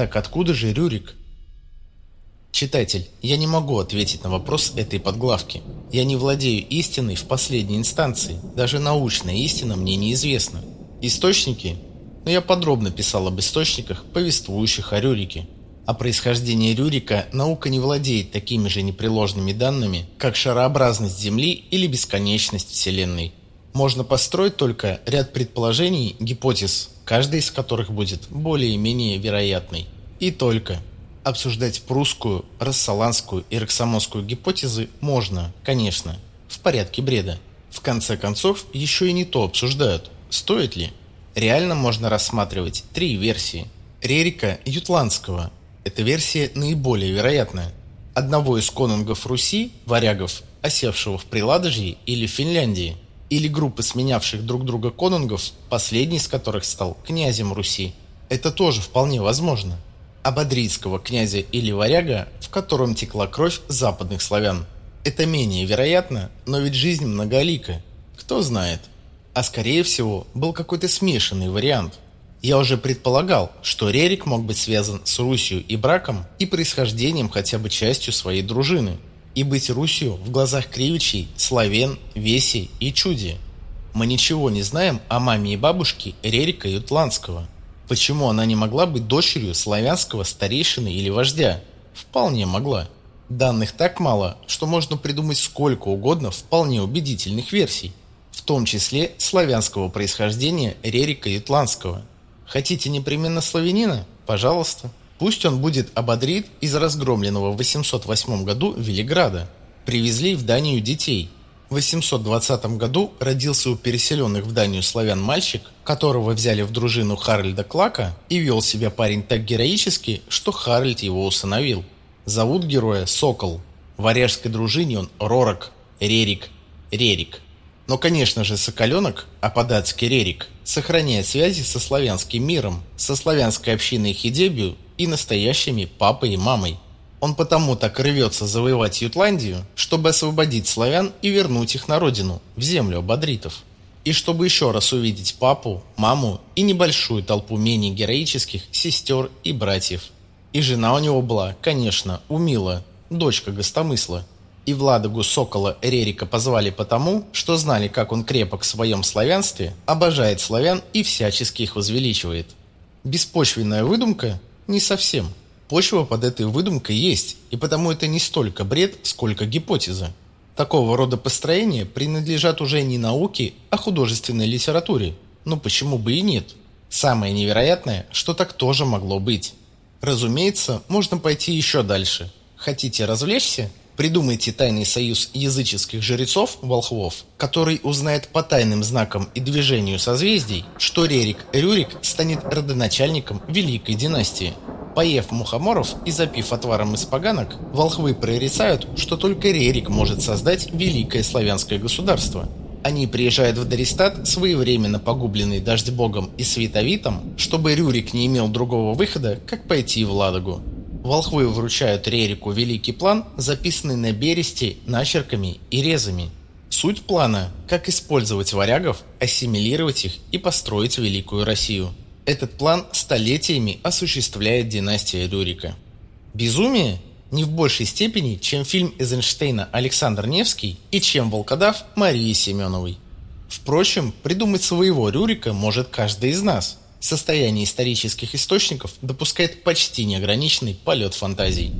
Так откуда же Рюрик? Читатель, я не могу ответить на вопрос этой подглавки. Я не владею истиной в последней инстанции. Даже научная истина мне неизвестна. Источники? Но ну, я подробно писал об источниках, повествующих о Рюрике. О происхождении Рюрика наука не владеет такими же непреложными данными, как шарообразность Земли или бесконечность Вселенной. Можно построить только ряд предположений, гипотез, каждая из которых будет более-менее вероятной. И только. Обсуждать прусскую, рассаланскую и роксамонскую гипотезы можно, конечно, в порядке бреда. В конце концов, еще и не то обсуждают. Стоит ли? Реально можно рассматривать три версии. Рерика Ютландского. Эта версия наиболее вероятная. Одного из конунгов Руси, варягов, осевшего в Приладожье или Финляндии, или группы сменявших друг друга конунгов, последний из которых стал князем Руси. Это тоже вполне возможно. Абадрийского князя или варяга, в котором текла кровь западных славян. Это менее вероятно, но ведь жизнь многолика. Кто знает. А скорее всего, был какой-то смешанный вариант. Я уже предполагал, что Рерик мог быть связан с Русью и браком и происхождением хотя бы частью своей дружины. И быть Русью в глазах Кривичей, Славен, Веси и Чуди. Мы ничего не знаем о маме и бабушке Рерика Ютландского. Почему она не могла быть дочерью славянского старейшины или вождя? Вполне могла. Данных так мало, что можно придумать сколько угодно вполне убедительных версий в том числе славянского происхождения Рерика Ютландского. Хотите непременно славянина? Пожалуйста. Пусть он будет ободрит из разгромленного в 808 году Велиграда. Привезли в Данию детей. В 820 году родился у переселенных в Данию славян мальчик, которого взяли в дружину Харальда Клака, и вел себя парень так героически, что Харальд его усыновил. Зовут героя Сокол. В варяжской дружине он Ророк, Рерик, Рерик. Но, конечно же, Соколенок, а по-датски Рерик, сохраняет связи со славянским миром, со славянской общиной Хидебию и настоящими папой и мамой. Он потому так рвется завоевать Ютландию, чтобы освободить славян и вернуть их на родину, в землю абадритов. И чтобы еще раз увидеть папу, маму и небольшую толпу менее героических сестер и братьев. И жена у него была, конечно, Умила, дочка гостомысла, и Владогу Сокола Рерика позвали потому, что знали, как он крепок в своем славянстве, обожает славян и всячески их возвеличивает. Беспочвенная выдумка? Не совсем. Почва под этой выдумкой есть, и потому это не столько бред, сколько гипотеза. Такого рода построения принадлежат уже не науке, а художественной литературе. Но почему бы и нет? Самое невероятное, что так тоже могло быть. Разумеется, можно пойти еще дальше. Хотите развлечься? Придумайте тайный союз языческих жрецов, волхвов, который узнает по тайным знакам и движению созвездий, что Рерик Рюрик станет родоначальником Великой династии. Поев мухоморов и запив отваром из поганок, волхвы прорицают, что только Рерик может создать великое славянское государство. Они приезжают в Даристат, своевременно погубленный дождь-богом и световитом, чтобы Рюрик не имел другого выхода, как пойти в Ладогу. Волхвы вручают Рерику великий план, записанный на бересте начерками и резами. Суть плана – как использовать варягов, ассимилировать их и построить Великую Россию. Этот план столетиями осуществляет династия Рюрика. Безумие? Не в большей степени, чем фильм Эйзенштейна Александр Невский и чем «Волкодав» Марии Семеновой. Впрочем, придумать своего Рюрика может каждый из нас – Состояние исторических источников допускает почти неограниченный полет фантазий.